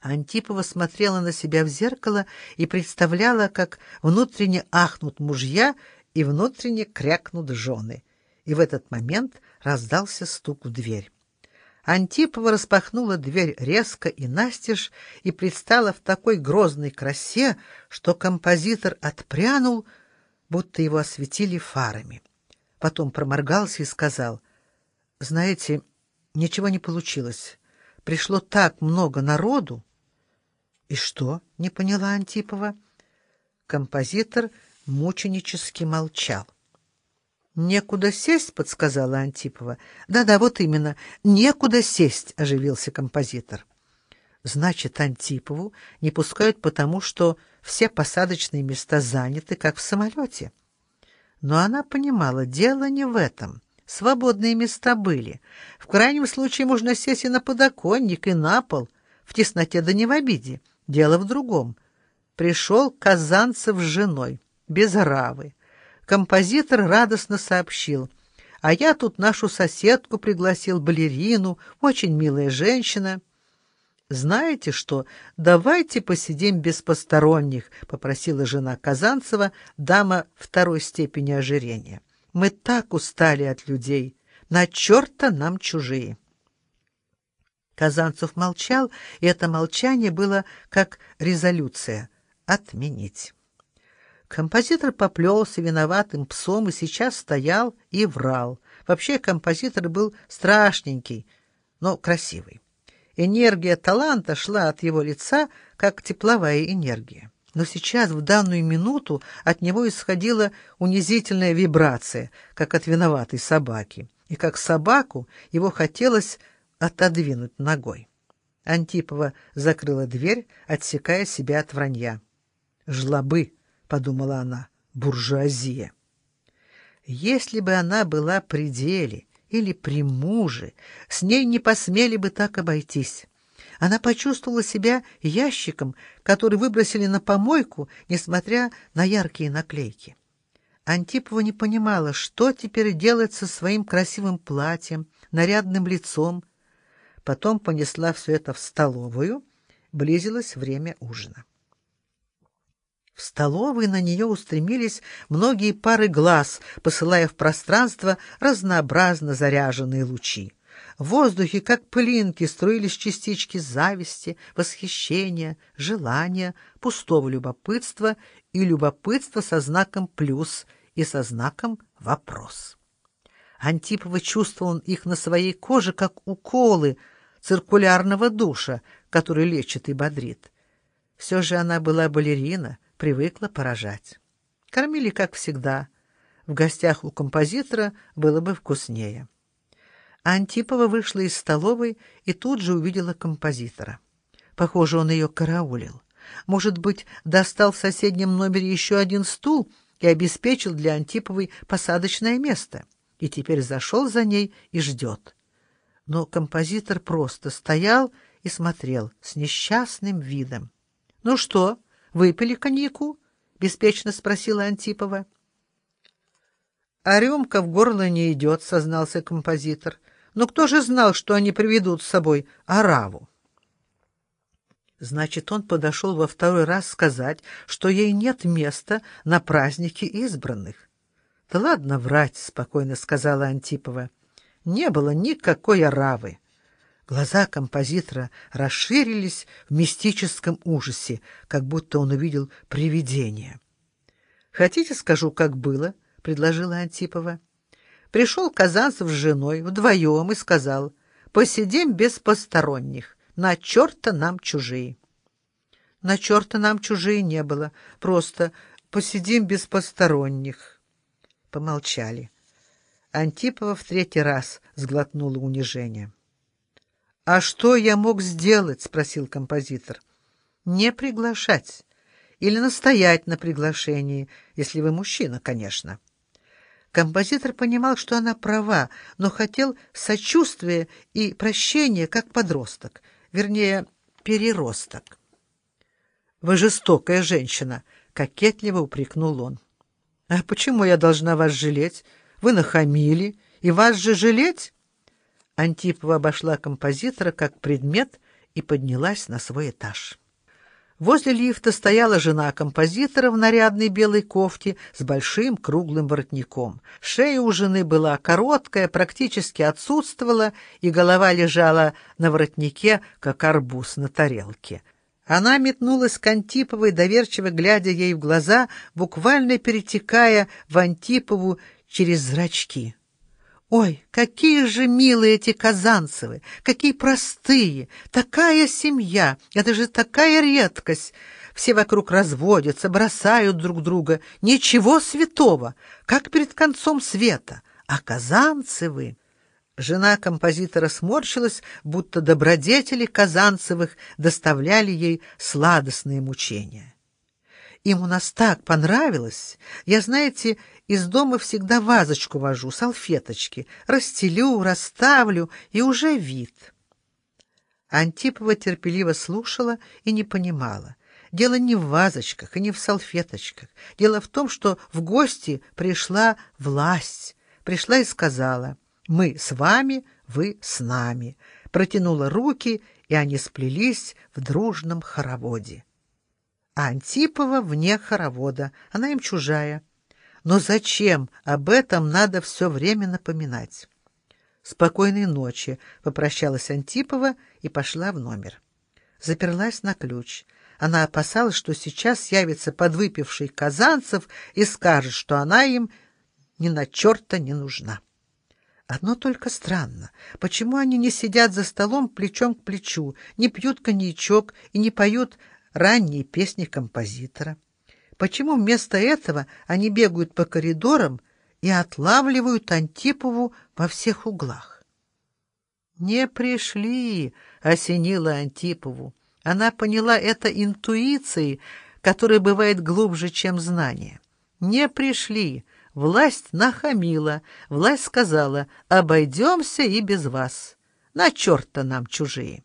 Антипова смотрела на себя в зеркало и представляла, как внутренне ахнут мужья и внутренне крякнут жены. И в этот момент раздался стук в дверь. Антипова распахнула дверь резко и настежь и предстала в такой грозной красе, что композитор отпрянул, будто его осветили фарами. Потом проморгался и сказал, «Знаете, ничего не получилось. Пришло так много народу, «И что?» — не поняла Антипова. Композитор мученически молчал. «Некуда сесть», — подсказала Антипова. «Да-да, вот именно, некуда сесть», — оживился композитор. «Значит, Антипову не пускают потому, что все посадочные места заняты, как в самолете». Но она понимала, дело не в этом. Свободные места были. В крайнем случае можно сесть и на подоконник, и на пол, в тесноте да не в обиде. Дело в другом. Пришел Казанцев с женой, без равы. Композитор радостно сообщил. А я тут нашу соседку пригласил, балерину, очень милая женщина. «Знаете что, давайте посидим без посторонних», — попросила жена Казанцева, дама второй степени ожирения. «Мы так устали от людей. На черта нам чужие». Казанцев молчал, и это молчание было как резолюция — отменить. Композитор поплелся виноватым псом и сейчас стоял и врал. Вообще композитор был страшненький, но красивый. Энергия таланта шла от его лица, как тепловая энергия. Но сейчас, в данную минуту, от него исходила унизительная вибрация, как от виноватой собаки. И как собаку его хотелось отодвинуть ногой. Антипова закрыла дверь, отсекая себя от вранья. «Жлобы», — подумала она, — «буржуазия». Если бы она была при деле или при муже, с ней не посмели бы так обойтись. Она почувствовала себя ящиком, который выбросили на помойку, несмотря на яркие наклейки. Антипова не понимала, что теперь делать со своим красивым платьем, нарядным лицом, потом понесла все это в столовую, близилось время ужина. В столовой на нее устремились многие пары глаз, посылая в пространство разнообразно заряженные лучи. В воздухе, как пылинки, струились частички зависти, восхищения, желания, пустого любопытства и любопытства со знаком «плюс» и со знаком «вопрос». Антипова чувствовал их на своей коже, как уколы циркулярного душа, который лечит и бодрит. Все же она была балерина, привыкла поражать. Кормили, как всегда. В гостях у композитора было бы вкуснее. Антипова вышла из столовой и тут же увидела композитора. Похоже, он ее караулил. Может быть, достал в соседнем номере еще один стул и обеспечил для Антиповой посадочное место и теперь зашел за ней и ждет. Но композитор просто стоял и смотрел с несчастным видом. — Ну что, выпили коньяку? — беспечно спросила Антипова. — А рюмка в горло не идет, — сознался композитор. — Но кто же знал, что они приведут с собой Араву? Значит, он подошел во второй раз сказать, что ей нет места на празднике избранных. — Да ладно врать, — спокойно сказала Антипова. — Не было никакой оравы. Глаза композитора расширились в мистическом ужасе, как будто он увидел привидение. — Хотите, скажу, как было? — предложила Антипова. Пришел Казанцев с женой вдвоем и сказал, — посидим без посторонних, на черта нам чужие. На черта нам чужие не было, просто посидим без посторонних. Помолчали. Антипова в третий раз сглотнула унижение. — А что я мог сделать? — спросил композитор. — Не приглашать. Или настоять на приглашении, если вы мужчина, конечно. Композитор понимал, что она права, но хотел сочувствия и прощения, как подросток, вернее, переросток. — Вы жестокая женщина, — кокетливо упрекнул он. А почему я должна вас жалеть? Вы нахамили, и вас же жалеть? Антипова обошла композитора как предмет и поднялась на свой этаж. Возле лифта стояла жена композитора в нарядной белой кофте с большим круглым воротником. Шея у жены была короткая, практически отсутствовала, и голова лежала на воротнике, как арбуз на тарелке. Она метнулась к Антиповой, доверчиво глядя ей в глаза, буквально перетекая в Антипову через зрачки. Ой, какие же милые эти Казанцевы, какие простые, такая семья, это же такая редкость. Все вокруг разводятся, бросают друг друга, ничего святого, как перед концом света. А Казанцевы... Жена композитора сморщилась, будто добродетели Казанцевых доставляли ей сладостные мучения. Им у нас так понравилось. Я, знаете, из дома всегда вазочку вожу, салфеточки. Расстелю, расставлю, и уже вид. Антипова терпеливо слушала и не понимала. Дело не в вазочках и не в салфеточках. Дело в том, что в гости пришла власть. Пришла и сказала, «Мы с вами, вы с нами». Протянула руки, и они сплелись в дружном хороводе а Антипова вне хоровода, она им чужая. Но зачем об этом надо все время напоминать? «Спокойной ночи», — попрощалась Антипова и пошла в номер. Заперлась на ключ. Она опасалась, что сейчас явится подвыпивший Казанцев и скажет, что она им ни на черта не нужна. Одно только странно. Почему они не сидят за столом плечом к плечу, не пьют коньячок и не поют ранние песни композитора. Почему вместо этого они бегают по коридорам и отлавливают Антипову во всех углах? «Не пришли», — осенила Антипову. Она поняла это интуицией, которая бывает глубже, чем знание. «Не пришли». Власть нахамила. Власть сказала, обойдемся и без вас. На черта нам чужие.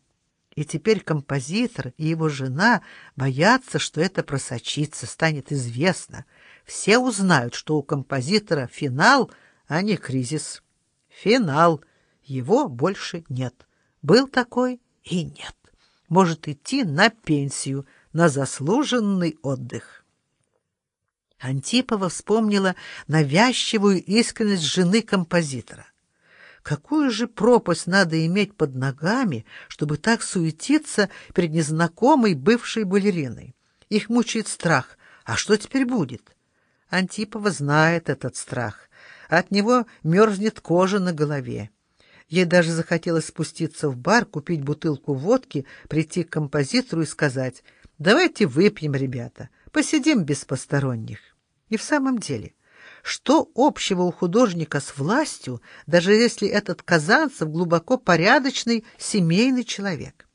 И теперь композитор и его жена боятся, что это просочится, станет известно. Все узнают, что у композитора финал, а не кризис. Финал. Его больше нет. Был такой и нет. Может идти на пенсию, на заслуженный отдых. Антипова вспомнила навязчивую искренность жены композитора. Какую же пропасть надо иметь под ногами, чтобы так суетиться перед незнакомой бывшей балериной? Их мучает страх. А что теперь будет? Антипова знает этот страх. От него мерзнет кожа на голове. Ей даже захотелось спуститься в бар, купить бутылку водки, прийти к композитору и сказать «Давайте выпьем, ребята, посидим без посторонних». И в самом деле... Что общего у художника с властью, даже если этот Казанцев глубоко порядочный семейный человек?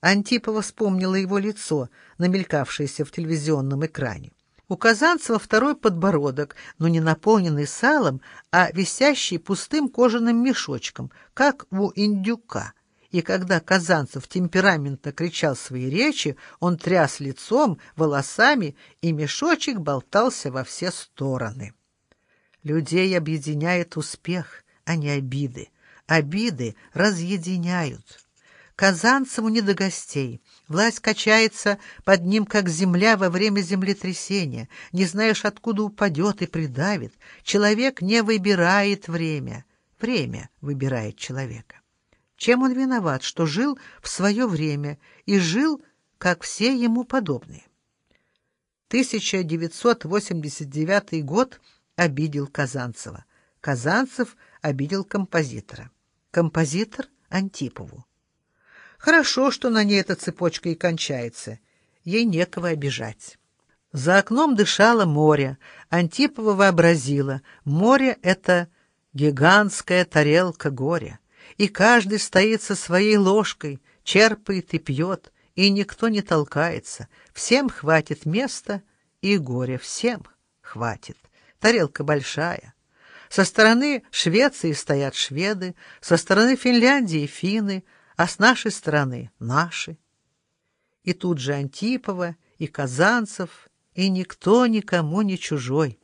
Антипова вспомнила его лицо, намелькавшееся в телевизионном экране. У Казанцева второй подбородок, но не наполненный салом, а висящий пустым кожаным мешочком, как у индюка. И когда Казанцев темпераментно кричал свои речи, он тряс лицом, волосами, и мешочек болтался во все стороны. Людей объединяет успех, а не обиды. Обиды разъединяют. Казанцеву не до гостей. Власть качается под ним, как земля во время землетрясения. Не знаешь, откуда упадет и придавит. Человек не выбирает время. Время выбирает человека. Чем он виноват, что жил в свое время и жил, как все ему подобные? 1989 год — обидел Казанцева. Казанцев обидел композитора. Композитор — Антипову. Хорошо, что на ней эта цепочка и кончается. Ей некого обижать. За окном дышало море. Антипова вообразила. Море — это гигантская тарелка горя. И каждый стоит со своей ложкой, черпает и пьет, и никто не толкается. Всем хватит места, и горя всем хватит. Тарелка большая. Со стороны Швеции стоят шведы, со стороны Финляндии — финны, а с нашей стороны — наши. И тут же Антипова, и Казанцев, и никто никому не чужой.